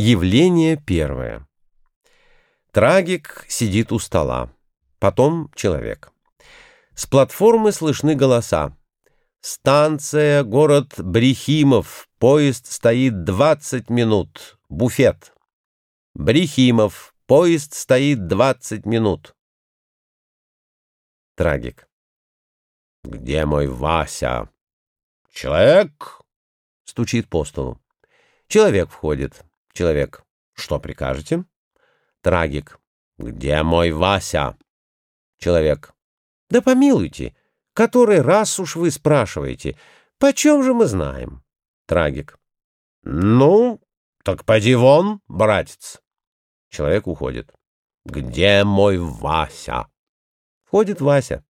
Явление первое. Трагик сидит у стола. Потом человек. С платформы слышны голоса. Станция, город Брехимов. Поезд стоит 20 минут. Буфет. Брехимов. Поезд стоит 20 минут. Трагик. Где мой Вася? Человек? Стучит по столу. Человек входит. Человек. Что прикажете? Трагик. Где мой Вася? Человек. Да помилуйте, который раз уж вы спрашиваете, почем же мы знаем? Трагик. Ну, так поди вон, братец. Человек уходит. Где мой Вася? Входит Вася.